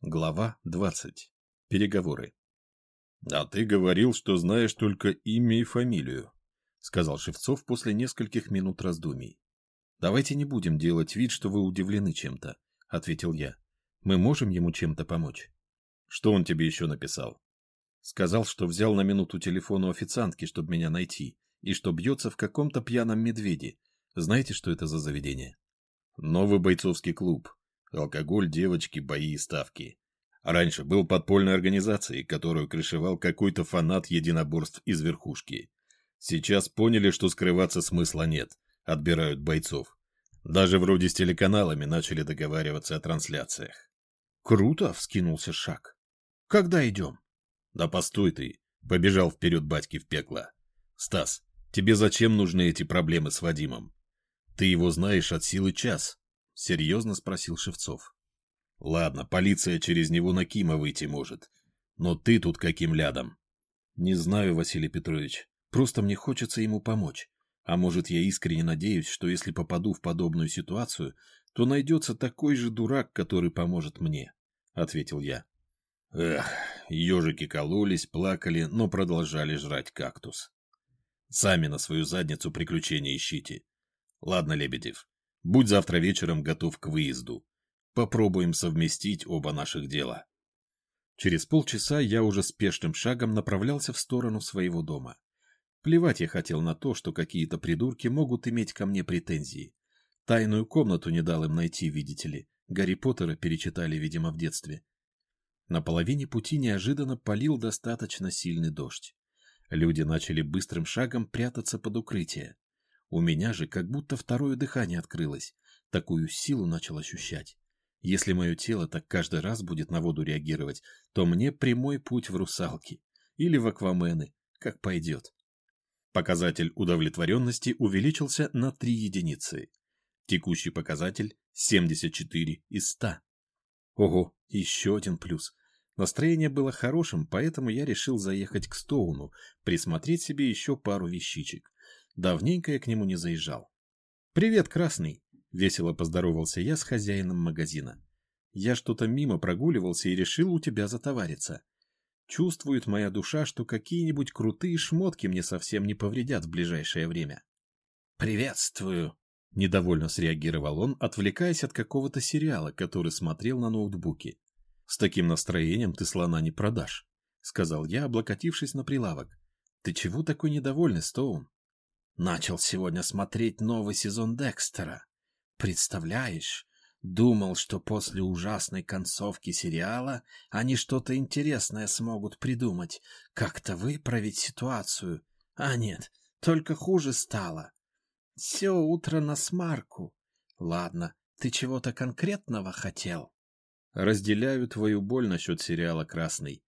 Глава 20. Переговоры. «А ты говорил, что знаешь только имя и фамилию», — сказал Шевцов после нескольких минут раздумий. «Давайте не будем делать вид, что вы удивлены чем-то», — ответил я. «Мы можем ему чем-то помочь». «Что он тебе еще написал?» Сказал, что взял на минуту телефон у официантки, чтобы меня найти, и что бьется в каком-то пьяном медведе. Знаете, что это за заведение? «Новый бойцовский клуб», Алкоголь, девочки, бои и ставки. Раньше был подпольной организацией, которую крышевал какой-то фанат единоборств из верхушки. Сейчас поняли, что скрываться смысла нет. Отбирают бойцов. Даже вроде с телеканалами начали договариваться о трансляциях. Круто, вскинулся шаг. Когда идем? Да постой ты. Побежал вперед батьки в пекло. Стас, тебе зачем нужны эти проблемы с Вадимом? Ты его знаешь от силы час. — серьезно спросил Шевцов. — Ладно, полиция через него на Кима выйти может. Но ты тут каким лядом? — Не знаю, Василий Петрович. Просто мне хочется ему помочь. А может, я искренне надеюсь, что если попаду в подобную ситуацию, то найдется такой же дурак, который поможет мне, — ответил я. Эх, ежики кололись, плакали, но продолжали жрать кактус. Сами на свою задницу приключения ищите. Ладно, Лебедев, Будь завтра вечером готов к выезду. Попробуем совместить оба наших дела. Через полчаса я уже спешным шагом направлялся в сторону своего дома. Плевать я хотел на то, что какие-то придурки могут иметь ко мне претензии. Тайную комнату не дал им найти, видите ли. Гарри Поттера перечитали, видимо, в детстве. На половине пути неожиданно полил достаточно сильный дождь. Люди начали быстрым шагом прятаться под укрытие. У меня же как будто второе дыхание открылось. Такую силу начал ощущать. Если мое тело так каждый раз будет на воду реагировать, то мне прямой путь в русалки. Или в аквамены, как пойдет. Показатель удовлетворенности увеличился на 3 единицы. Текущий показатель 74 из 100. Ого, еще один плюс. Настроение было хорошим, поэтому я решил заехать к Стоуну, присмотреть себе еще пару вещичек. Давненько я к нему не заезжал. «Привет, Красный!» — весело поздоровался я с хозяином магазина. «Я что-то мимо прогуливался и решил у тебя затовариться. Чувствует моя душа, что какие-нибудь крутые шмотки мне совсем не повредят в ближайшее время». «Приветствую!» — недовольно среагировал он, отвлекаясь от какого-то сериала, который смотрел на ноутбуке. «С таким настроением ты слона не продашь», — сказал я, облокотившись на прилавок. «Ты чего такой недовольный, Стоун?» Начал сегодня смотреть новый сезон Декстера. Представляешь, думал, что после ужасной концовки сериала они что-то интересное смогут придумать, как-то выправить ситуацию. А нет, только хуже стало. Все утро на смарку. Ладно, ты чего-то конкретного хотел? Разделяю твою боль насчет сериала «Красный».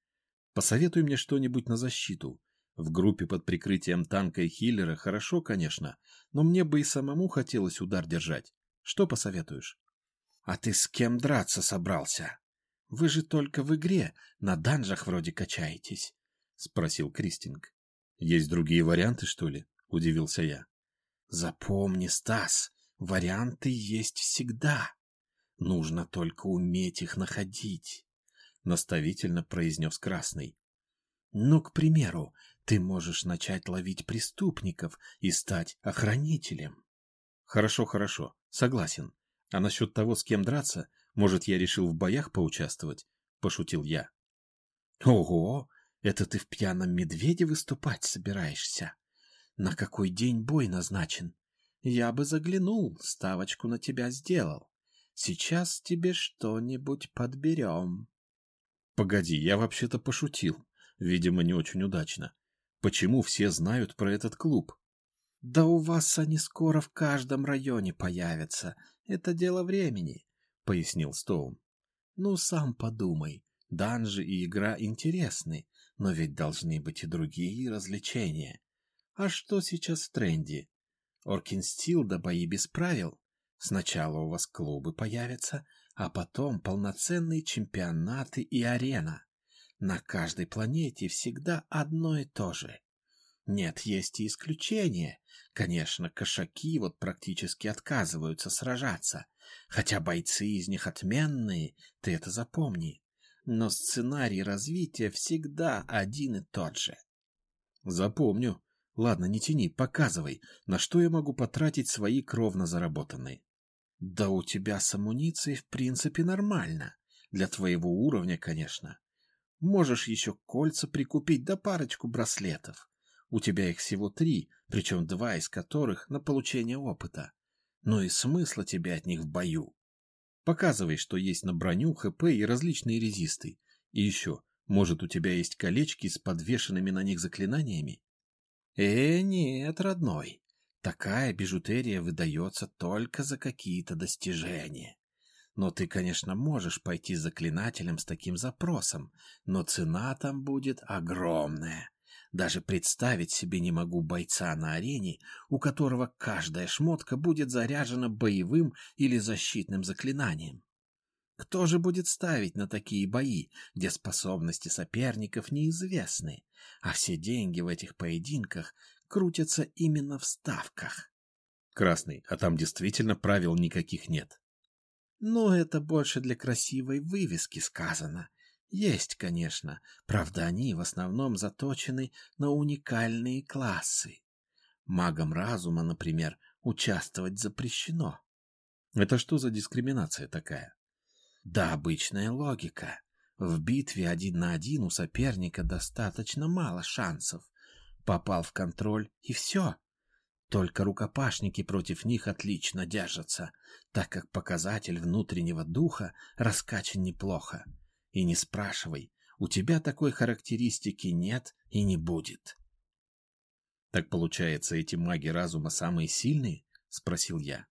Посоветуй мне что-нибудь на защиту. В группе под прикрытием танка и хиллера хорошо, конечно, но мне бы и самому хотелось удар держать. Что посоветуешь? — А ты с кем драться собрался? Вы же только в игре, на данжах вроде качаетесь, — спросил Кристинг. — Есть другие варианты, что ли? — удивился я. — Запомни, Стас, варианты есть всегда. Нужно только уметь их находить, — наставительно произнес Красный. Ну, к примеру, ты можешь начать ловить преступников и стать охранителем. Хорошо, хорошо, согласен. А насчет того, с кем драться, может, я решил в боях поучаствовать? Пошутил я. Ого, это ты в пьяном медведе выступать собираешься? На какой день бой назначен? Я бы заглянул, ставочку на тебя сделал. Сейчас тебе что-нибудь подберем. Погоди, я вообще-то пошутил. Видимо, не очень удачно. Почему все знают про этот клуб? — Да у вас они скоро в каждом районе появятся. Это дело времени, — пояснил Стоун. — Ну, сам подумай. Данжи и игра интересны, но ведь должны быть и другие развлечения. А что сейчас в тренде? Оркинстил да бои без правил? Сначала у вас клубы появятся, а потом полноценные чемпионаты и арена. На каждой планете всегда одно и то же. Нет, есть и исключения. Конечно, кошаки вот практически отказываются сражаться, хотя бойцы из них отменные, ты это запомни. но сценарий развития всегда один и тот же. Запомню. Ладно, не тяни, показывай, на что я могу потратить свои кровно заработанные. Да у тебя с амуницией в принципе нормально. Для твоего уровня, конечно. Можешь еще кольца прикупить да парочку браслетов. У тебя их всего три, причем два из которых на получение опыта. Ну и смысла тебе от них в бою. Показывай, что есть на броню, ХП и различные резисты. И еще, может, у тебя есть колечки с подвешенными на них заклинаниями? Э, нет, родной. Такая бижутерия выдается только за какие-то достижения. Но ты, конечно, можешь пойти заклинателем с таким запросом, но цена там будет огромная. Даже представить себе не могу бойца на арене, у которого каждая шмотка будет заряжена боевым или защитным заклинанием. Кто же будет ставить на такие бои, где способности соперников неизвестны, а все деньги в этих поединках крутятся именно в ставках? Красный, а там действительно правил никаких нет. Ну, это больше для красивой вывески сказано. Есть, конечно, правда, они в основном заточены на уникальные классы. Магам разума, например, участвовать запрещено. Это что за дискриминация такая? Да, обычная логика. В битве один на один у соперника достаточно мало шансов. Попал в контроль и все. Только рукопашники против них отлично держатся, так как показатель внутреннего духа раскачан неплохо. И не спрашивай, у тебя такой характеристики нет и не будет. Так получается, эти маги разума самые сильные? Спросил я.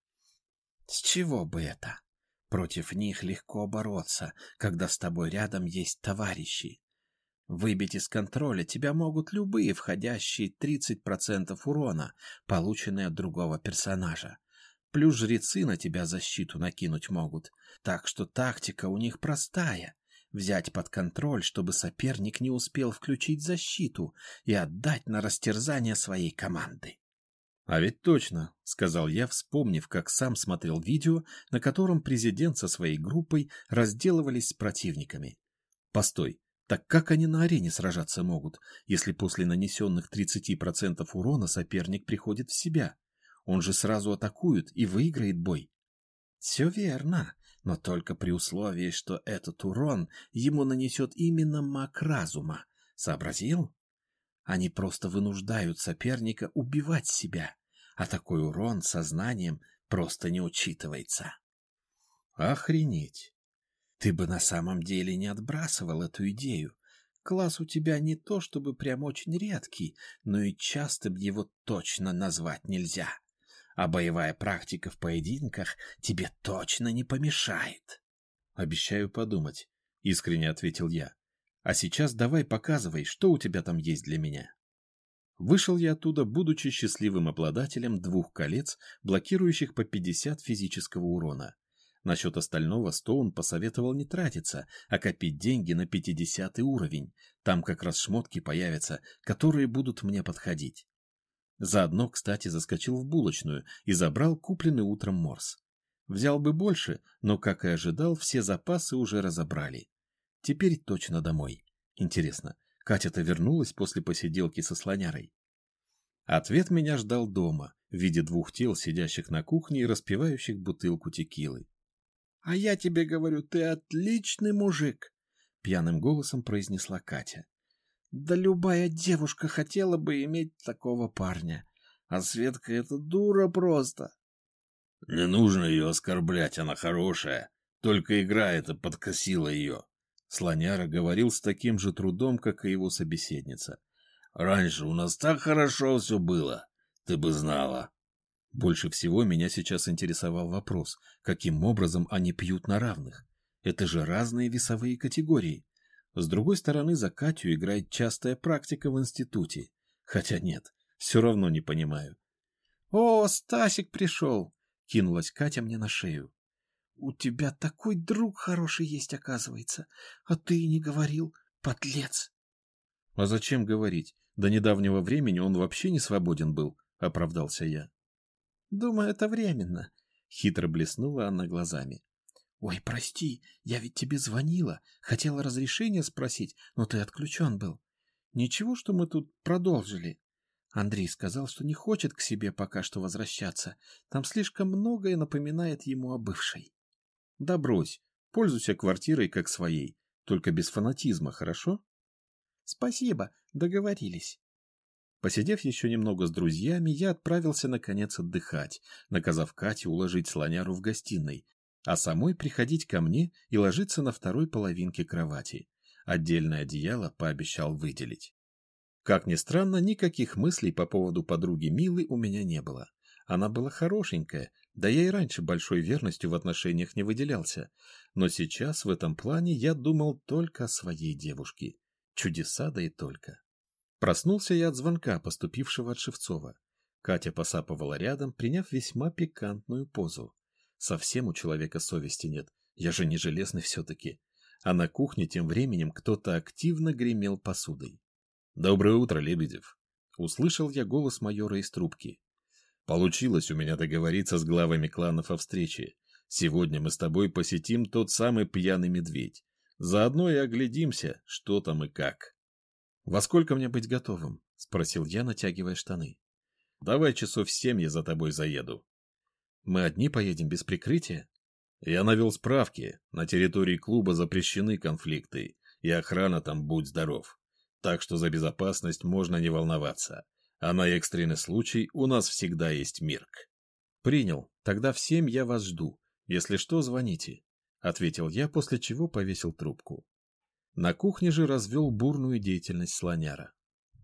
С чего бы это? Против них легко бороться, когда с тобой рядом есть товарищи. Выбить из контроля тебя могут любые входящие 30% урона, полученные от другого персонажа. Плюс жрецы на тебя защиту накинуть могут. Так что тактика у них простая взять под контроль, чтобы соперник не успел включить защиту и отдать на растерзание своей команды. «А ведь точно», — сказал я, вспомнив, как сам смотрел видео, на котором президент со своей группой разделывались с противниками. «Постой, так как они на арене сражаться могут, если после нанесенных 30% урона соперник приходит в себя? Он же сразу атакует и выиграет бой». «Все верно но только при условии, что этот урон ему нанесет именно маг разума. Сообразил? Они просто вынуждают соперника убивать себя, а такой урон сознанием просто не учитывается. Охренеть! Ты бы на самом деле не отбрасывал эту идею. Класс у тебя не то чтобы прям очень редкий, но и часто его точно назвать нельзя а боевая практика в поединках тебе точно не помешает. Обещаю подумать, искренне ответил я. А сейчас давай показывай, что у тебя там есть для меня. Вышел я оттуда, будучи счастливым обладателем двух колец, блокирующих по 50 физического урона. Насчет остального Стоун посоветовал не тратиться, а копить деньги на 50 уровень. Там как раз шмотки появятся, которые будут мне подходить. Заодно, кстати, заскочил в булочную и забрал купленный утром морс. Взял бы больше, но, как и ожидал, все запасы уже разобрали. Теперь точно домой. Интересно, Катя-то вернулась после посиделки со слонярой? Ответ меня ждал дома, в виде двух тел, сидящих на кухне и распивающих бутылку текилы. — А я тебе говорю, ты отличный мужик! — пьяным голосом произнесла Катя. Да любая девушка хотела бы иметь такого парня. А Светка — это дура просто. — Не нужно ее оскорблять, она хорошая. Только игра эта подкосила ее. Слоняра говорил с таким же трудом, как и его собеседница. — Раньше у нас так хорошо все было. Ты бы знала. Больше всего меня сейчас интересовал вопрос, каким образом они пьют на равных. Это же разные весовые категории. С другой стороны, за Катю играет частая практика в институте. Хотя нет, все равно не понимаю. — О, Стасик пришел! — кинулась Катя мне на шею. — У тебя такой друг хороший есть, оказывается. А ты и не говорил, подлец! — А зачем говорить? До недавнего времени он вообще не свободен был, — оправдался я. — Думаю, это временно, — хитро блеснула она глазами. «Ой, прости, я ведь тебе звонила, хотела разрешения спросить, но ты отключен был. Ничего, что мы тут продолжили. Андрей сказал, что не хочет к себе пока что возвращаться. Там слишком многое напоминает ему о бывшей. Да брось, пользуйся квартирой как своей, только без фанатизма, хорошо? Спасибо, договорились. Посидев еще немного с друзьями, я отправился наконец отдыхать, наказав Кате уложить слоняру в гостиной, а самой приходить ко мне и ложиться на второй половинке кровати. Отдельное одеяло пообещал выделить. Как ни странно, никаких мыслей по поводу подруги Милы у меня не было. Она была хорошенькая, да я и раньше большой верностью в отношениях не выделялся. Но сейчас в этом плане я думал только о своей девушке. Чудеса да и только. Проснулся я от звонка, поступившего от Шевцова. Катя посапывала рядом, приняв весьма пикантную позу. Совсем у человека совести нет. Я же не железный все-таки. А на кухне тем временем кто-то активно гремел посудой. «Доброе утро, Лебедев!» Услышал я голос майора из трубки. «Получилось у меня договориться с главами кланов о встрече. Сегодня мы с тобой посетим тот самый пьяный медведь. Заодно и оглядимся, что там и как». «Во сколько мне быть готовым?» — спросил я, натягивая штаны. «Давай часов семь я за тобой заеду». «Мы одни поедем без прикрытия?» Я навел справки. На территории клуба запрещены конфликты, и охрана там будь здоров. Так что за безопасность можно не волноваться. А на экстренный случай у нас всегда есть Мирк. «Принял. Тогда в семь я вас жду. Если что, звоните», — ответил я, после чего повесил трубку. На кухне же развел бурную деятельность слоняра.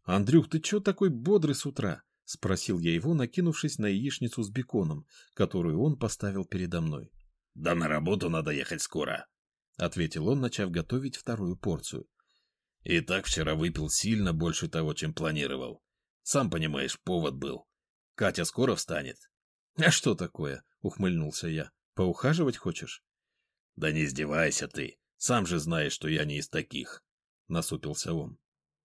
«Андрюх, ты чё такой бодрый с утра?» — спросил я его, накинувшись на яичницу с беконом, которую он поставил передо мной. «Да на работу надо ехать скоро», — ответил он, начав готовить вторую порцию. «И так вчера выпил сильно больше того, чем планировал. Сам понимаешь, повод был. Катя скоро встанет». «А что такое?» — ухмыльнулся я. «Поухаживать хочешь?» «Да не издевайся ты. Сам же знаешь, что я не из таких, — насупился он.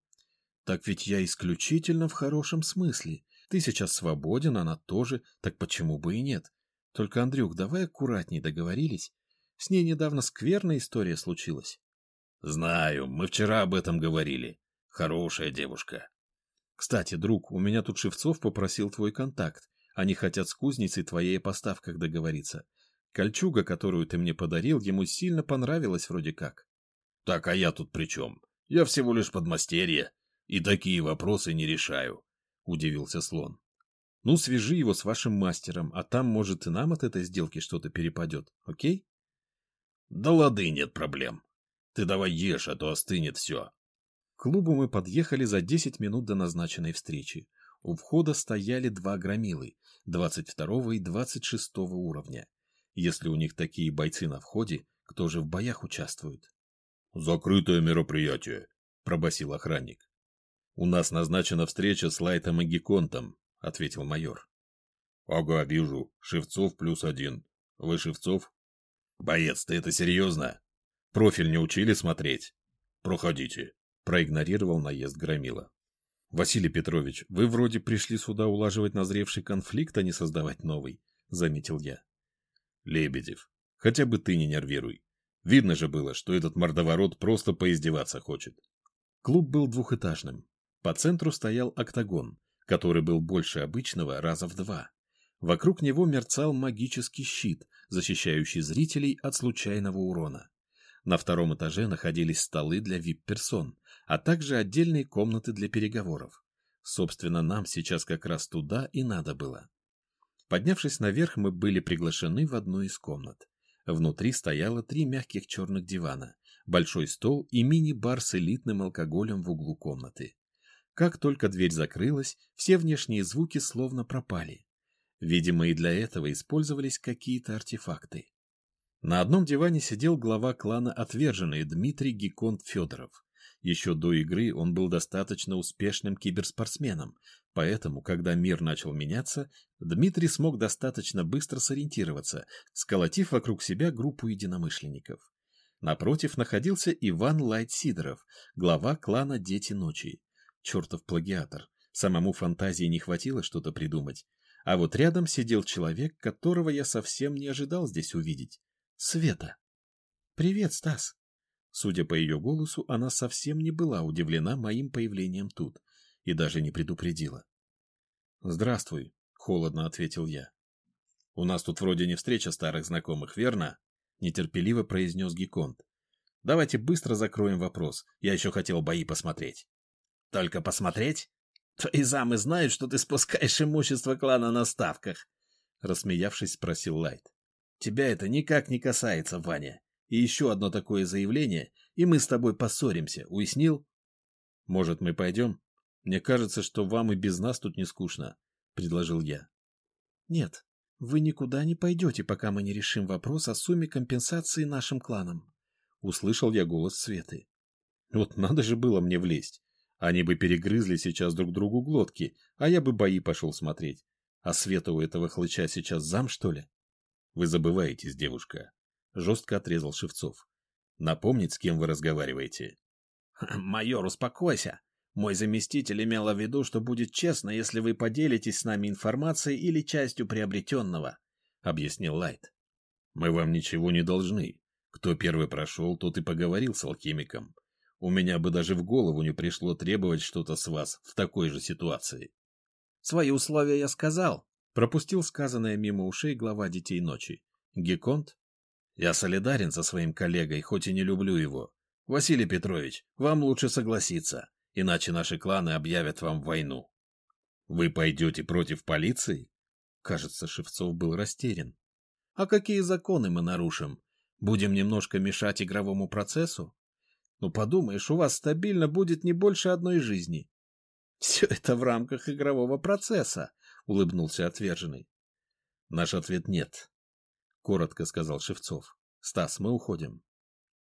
— Так ведь я исключительно в хорошем смысле. Ты сейчас свободен, она тоже, так почему бы и нет? Только, Андрюх, давай аккуратней договорились. С ней недавно скверная история случилась. — Знаю, мы вчера об этом говорили. Хорошая девушка. — Кстати, друг, у меня тут Шевцов попросил твой контакт. Они хотят с кузницей твоей о поставках договориться. Кольчуга, которую ты мне подарил, ему сильно понравилась вроде как. — Так, а я тут при чем? Я всего лишь подмастерье, и такие вопросы не решаю, — удивился слон. — Ну, свяжи его с вашим мастером, а там, может, и нам от этой сделки что-то перепадет, окей? — Да лады, нет проблем. Ты давай ешь, а то остынет все. К клубу мы подъехали за десять минут до назначенной встречи. У входа стояли два громилы, двадцать второго и двадцать шестого уровня. Если у них такие бойцы на входе, кто же в боях участвует? — Закрытое мероприятие, — пробасил охранник. — У нас назначена встреча с Лайтом и Геконтом, — ответил майор. — Ага, вижу. Шевцов плюс один. Вы Шевцов? — Боец, ты это серьезно? Профиль не учили смотреть? — Проходите, — проигнорировал наезд Громила. — Василий Петрович, вы вроде пришли сюда улаживать назревший конфликт, а не создавать новый, — заметил я. Лебедев, хотя бы ты не нервируй. Видно же было, что этот мордоворот просто поиздеваться хочет. Клуб был двухэтажным. По центру стоял октагон, который был больше обычного раза в два. Вокруг него мерцал магический щит, защищающий зрителей от случайного урона. На втором этаже находились столы для вип-персон, а также отдельные комнаты для переговоров. Собственно, нам сейчас как раз туда и надо было. Поднявшись наверх, мы были приглашены в одну из комнат. Внутри стояло три мягких черных дивана, большой стол и мини-бар с элитным алкоголем в углу комнаты. Как только дверь закрылась, все внешние звуки словно пропали. Видимо, и для этого использовались какие-то артефакты. На одном диване сидел глава клана Отверженные Дмитрий Геконт Федоров. Еще до игры он был достаточно успешным киберспортсменом, поэтому, когда мир начал меняться, Дмитрий смог достаточно быстро сориентироваться, сколотив вокруг себя группу единомышленников. Напротив находился Иван Лайт Сидоров, глава клана Дети Ночи. Чертов плагиатор. Самому фантазии не хватило что-то придумать. А вот рядом сидел человек, которого я совсем не ожидал здесь увидеть. Света. «Привет, Стас!» Судя по ее голосу, она совсем не была удивлена моим появлением тут и даже не предупредила. «Здравствуй», — холодно ответил я. «У нас тут вроде не встреча старых знакомых, верно?» — нетерпеливо произнес Геконт. «Давайте быстро закроем вопрос. Я еще хотел бои посмотреть». «Только посмотреть? Твои замы знают, что ты спускаешь имущество клана на ставках», — рассмеявшись, спросил Лайт. «Тебя это никак не касается, Ваня. И еще одно такое заявление, и мы с тобой поссоримся, уяснил?» «Может, мы пойдем? Мне кажется, что вам и без нас тут не скучно», — предложил я. «Нет, вы никуда не пойдете, пока мы не решим вопрос о сумме компенсации нашим кланам», — услышал я голос Светы. «Вот надо же было мне влезть. Они бы перегрызли сейчас друг другу глотки, а я бы бои пошел смотреть. А Света у этого хлыча сейчас зам, что ли? Вы забываетесь, девушка. Жестко отрезал Шевцов. Напомнить, с кем вы разговариваете. Майор, успокойся. Мой заместитель имел в виду, что будет честно, если вы поделитесь с нами информацией или частью приобретенного, объяснил Лайт. Мы вам ничего не должны. Кто первый прошел, тот и поговорил с алхимиком. У меня бы даже в голову не пришло требовать что-то с вас в такой же ситуации. Свои условия я сказал. Пропустил сказанное мимо ушей глава детей ночи. Геконт? Я солидарен со своим коллегой, хоть и не люблю его. Василий Петрович, вам лучше согласиться, иначе наши кланы объявят вам войну. Вы пойдете против полиции? Кажется, Шевцов был растерян. А какие законы мы нарушим? Будем немножко мешать игровому процессу? Ну, подумаешь, у вас стабильно будет не больше одной жизни. Все это в рамках игрового процесса, улыбнулся отверженный. Наш ответ нет, коротко сказал Шевцов. Стас, мы уходим.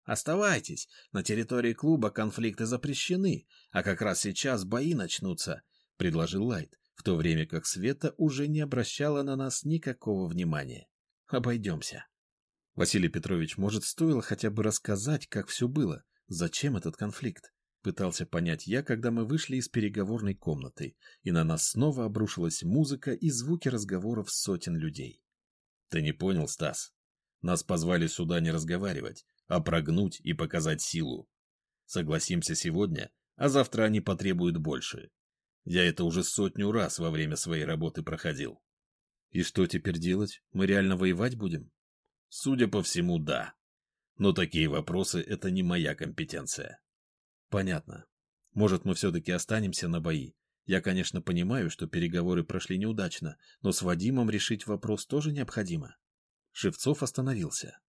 Оставайтесь. На территории клуба конфликты запрещены, а как раз сейчас бои начнутся, предложил Лайт, в то время как Света уже не обращала на нас никакого внимания. Обойдемся. Василий Петрович, может, стоило хотя бы рассказать, как все было? Зачем этот конфликт? Пытался понять я, когда мы вышли из переговорной комнаты, и на нас снова обрушилась музыка и звуки разговоров сотен людей. Ты не понял, Стас? Нас позвали сюда не разговаривать, а прогнуть и показать силу. Согласимся сегодня, а завтра они потребуют больше. Я это уже сотню раз во время своей работы проходил. И что теперь делать? Мы реально воевать будем? Судя по всему, да. Но такие вопросы — это не моя компетенция. Понятно. Может, мы все-таки останемся на бои. Я, конечно, понимаю, что переговоры прошли неудачно, но с Вадимом решить вопрос тоже необходимо. Шевцов остановился.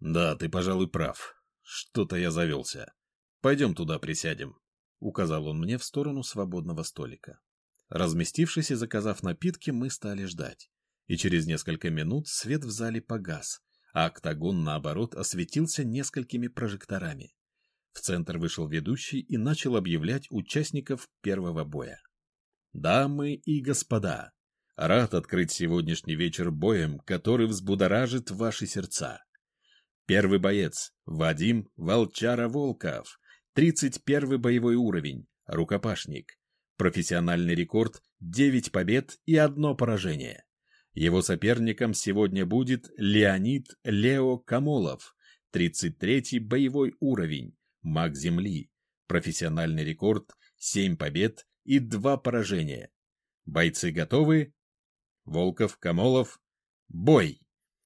Да, ты, пожалуй, прав. Что-то я завелся. Пойдем туда присядем. Указал он мне в сторону свободного столика. Разместившись и заказав напитки, мы стали ждать. И через несколько минут свет в зале погас, а октагон, наоборот, осветился несколькими прожекторами. В центр вышел ведущий и начал объявлять участников первого боя. «Дамы и господа, рад открыть сегодняшний вечер боем, который взбудоражит ваши сердца. Первый боец – Вадим Волчара-Волков, 31 боевой уровень, рукопашник. Профессиональный рекорд – 9 побед и одно поражение. Его соперником сегодня будет Леонид Лео Камолов, 33-й боевой уровень, маг Земли, профессиональный рекорд 7 побед и 2 поражения. Бойцы готовы? Волков, Камолов, бой!